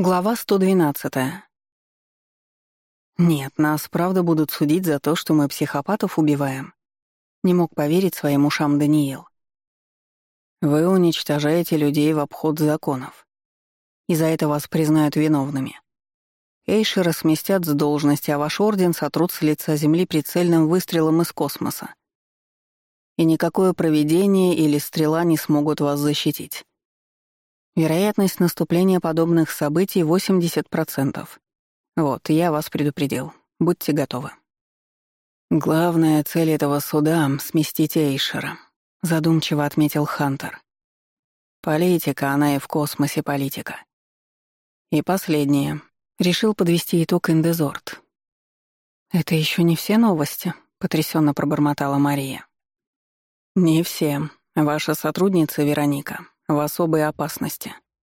Глава 112. «Нет, нас правда будут судить за то, что мы психопатов убиваем», — не мог поверить своим ушам Даниил. «Вы уничтожаете людей в обход законов, и за это вас признают виновными. Эйшера сместят с должности, а ваш орден сотрут с лица Земли прицельным выстрелом из космоса. И никакое проведение или стрела не смогут вас защитить». Вероятность наступления подобных событий 80%. Вот, я вас предупредил. Будьте готовы. Главная цель этого суда — сместить Эйшера, задумчиво отметил Хантер. Политика, она и в космосе политика. И последнее. Решил подвести итог Индезорт. «Это еще не все новости», — потрясенно пробормотала Мария. «Не все. Ваша сотрудница Вероника в особой опасности.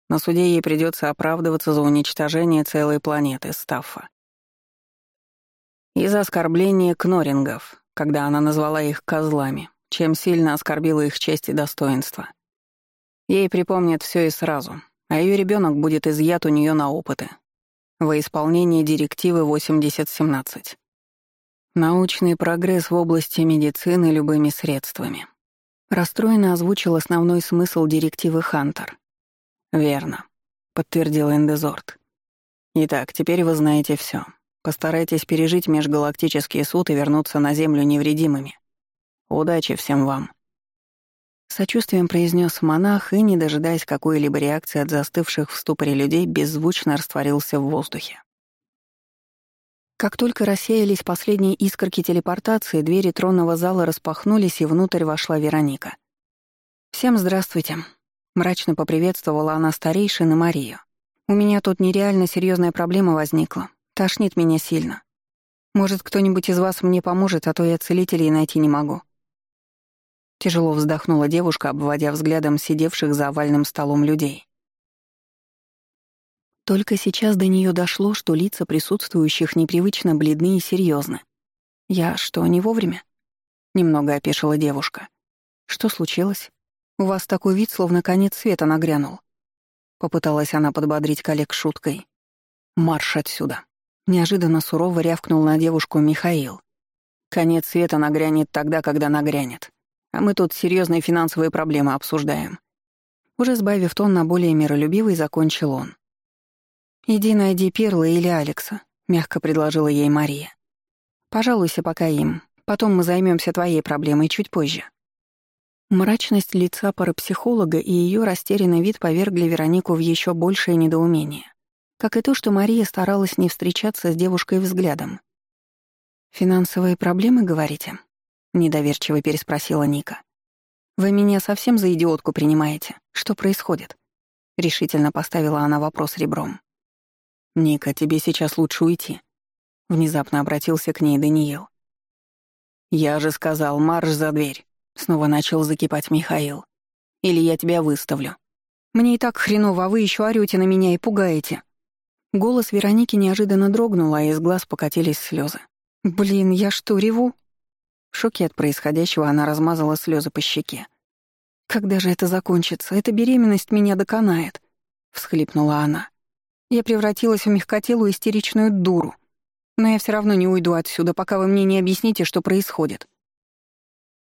На суде ей придется оправдываться за уничтожение целой планеты Стаффа. И за оскорбление кнорингов, когда она назвала их «козлами», чем сильно оскорбила их честь и достоинство. Ей припомнят все и сразу, а ее ребенок будет изъят у нее на опыты. Во исполнение директивы 8017. Научный прогресс в области медицины любыми средствами. Расстроенно озвучил основной смысл директивы Хантер. «Верно», — подтвердил Эндезорт. «Итак, теперь вы знаете все. Постарайтесь пережить межгалактический суд и вернуться на Землю невредимыми. Удачи всем вам!» Сочувствием произнес монах и, не дожидаясь какой-либо реакции от застывших в ступоре людей, беззвучно растворился в воздухе. Как только рассеялись последние искорки телепортации, двери тронного зала распахнулись, и внутрь вошла Вероника. «Всем здравствуйте», — мрачно поприветствовала она старейшин Марию. «У меня тут нереально серьезная проблема возникла. Тошнит меня сильно. Может, кто-нибудь из вас мне поможет, а то я целителей найти не могу». Тяжело вздохнула девушка, обводя взглядом сидевших за овальным столом людей. Только сейчас до нее дошло, что лица присутствующих непривычно бледны и серьезны. «Я что, не вовремя?» — немного опешила девушка. «Что случилось? У вас такой вид, словно конец света нагрянул». Попыталась она подбодрить коллег шуткой. «Марш отсюда!» — неожиданно сурово рявкнул на девушку Михаил. «Конец света нагрянет тогда, когда нагрянет. А мы тут серьезные финансовые проблемы обсуждаем». Уже сбавив тон на более миролюбивый, закончил он. «Иди найди Перла или Алекса», — мягко предложила ей Мария. «Пожалуйся пока им. Потом мы займемся твоей проблемой чуть позже». Мрачность лица парапсихолога и ее растерянный вид повергли Веронику в еще большее недоумение. Как и то, что Мария старалась не встречаться с девушкой взглядом. «Финансовые проблемы, говорите?» — недоверчиво переспросила Ника. «Вы меня совсем за идиотку принимаете? Что происходит?» — решительно поставила она вопрос ребром. «Ника, тебе сейчас лучше уйти», — внезапно обратился к ней Даниил. «Я же сказал, марш за дверь», — снова начал закипать Михаил. «Или я тебя выставлю». «Мне и так хреново, а вы еще орете на меня и пугаете». Голос Вероники неожиданно дрогнул, а из глаз покатились слезы. «Блин, я что, реву?» В шоке от происходящего она размазала слезы по щеке. «Когда же это закончится? Эта беременность меня доконает», — всхлипнула она. Я превратилась в мягкотелую истеричную дуру. Но я все равно не уйду отсюда, пока вы мне не объясните, что происходит.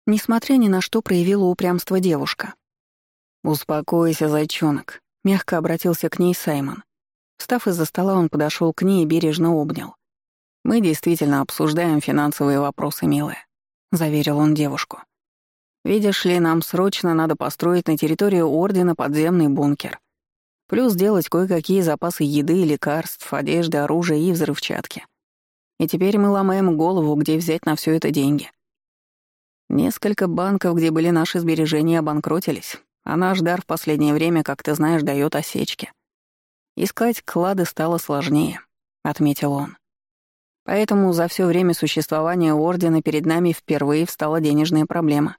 Несмотря ни на что, проявила упрямство девушка. «Успокойся, зайчонок», — мягко обратился к ней Саймон. Встав из-за стола, он подошел к ней и бережно обнял. «Мы действительно обсуждаем финансовые вопросы, милая», — заверил он девушку. «Видишь ли, нам срочно надо построить на территории Ордена подземный бункер плюс делать кое-какие запасы еды, лекарств, одежды, оружия и взрывчатки. И теперь мы ломаем голову, где взять на все это деньги. Несколько банков, где были наши сбережения, обанкротились, а наш дар в последнее время, как ты знаешь, дает осечки. Искать клады стало сложнее, — отметил он. Поэтому за все время существования Ордена перед нами впервые встала денежная проблема.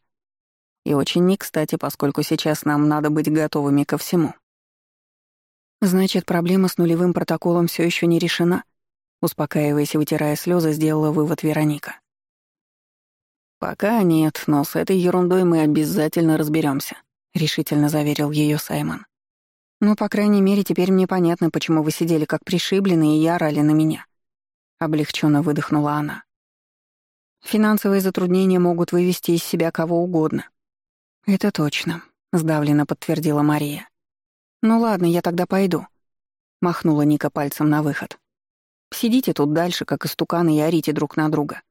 И очень не кстати, поскольку сейчас нам надо быть готовыми ко всему. «Значит, проблема с нулевым протоколом все еще не решена», успокаиваясь и вытирая слезы, сделала вывод Вероника. «Пока нет, но с этой ерундой мы обязательно разберемся, решительно заверил ее Саймон. «Ну, по крайней мере, теперь мне понятно, почему вы сидели как пришибленные и орали на меня», — облегченно выдохнула она. «Финансовые затруднения могут вывести из себя кого угодно». «Это точно», — сдавленно подтвердила Мария. «Ну ладно, я тогда пойду», — махнула Ника пальцем на выход. «Сидите тут дальше, как истуканы, и орите друг на друга».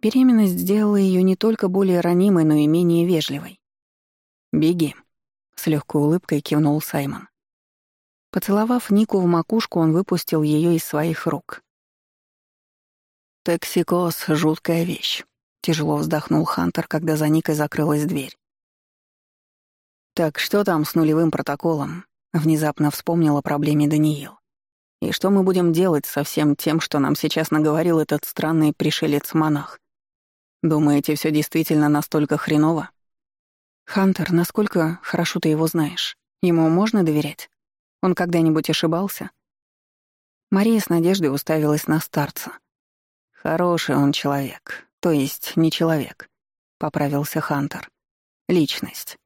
Беременность сделала ее не только более ранимой, но и менее вежливой. «Беги», — с легкой улыбкой кивнул Саймон. Поцеловав Нику в макушку, он выпустил ее из своих рук. «Токсикоз — жуткая вещь», — тяжело вздохнул Хантер, когда за Никой закрылась дверь. «Так что там с нулевым протоколом?» — внезапно вспомнил о проблеме Даниил. «И что мы будем делать со всем тем, что нам сейчас наговорил этот странный пришелец-монах? Думаете, все действительно настолько хреново?» «Хантер, насколько хорошо ты его знаешь? Ему можно доверять? Он когда-нибудь ошибался?» Мария с надеждой уставилась на старца. «Хороший он человек, то есть не человек», — поправился Хантер. «Личность.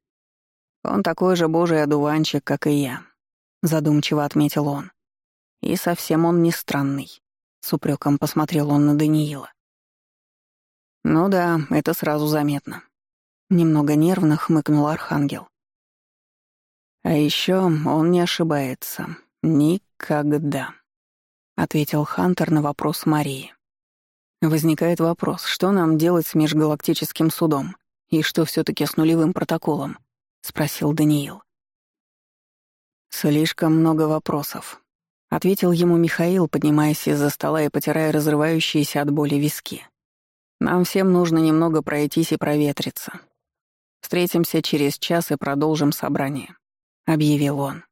Он такой же божий одуванчик, как и я», — задумчиво отметил он. «И совсем он не странный», — с упреком посмотрел он на Даниила. «Ну да, это сразу заметно», — немного нервно хмыкнул Архангел. «А еще он не ошибается. Никогда», — ответил Хантер на вопрос Марии. «Возникает вопрос, что нам делать с межгалактическим судом и что все таки с нулевым протоколом?» — спросил Даниил. «Слишком много вопросов», — ответил ему Михаил, поднимаясь из-за стола и потирая разрывающиеся от боли виски. «Нам всем нужно немного пройтись и проветриться. Встретимся через час и продолжим собрание», — объявил он.